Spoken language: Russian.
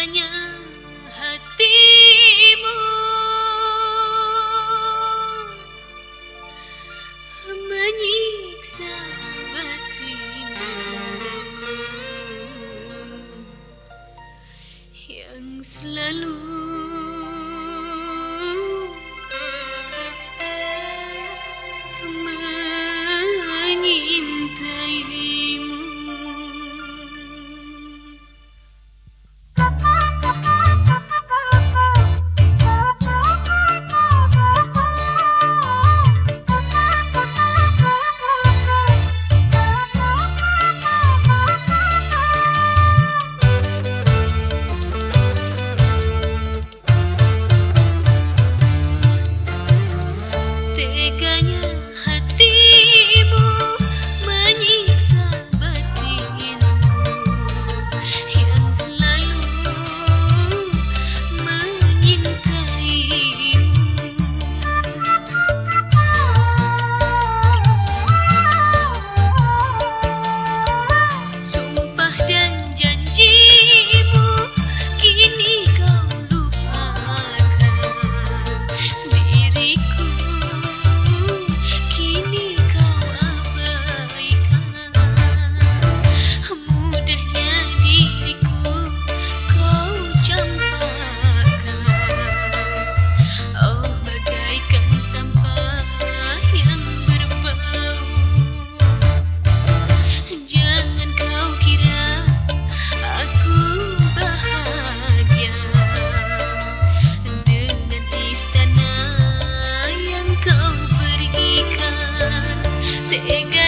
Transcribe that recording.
mañana. Teganya एक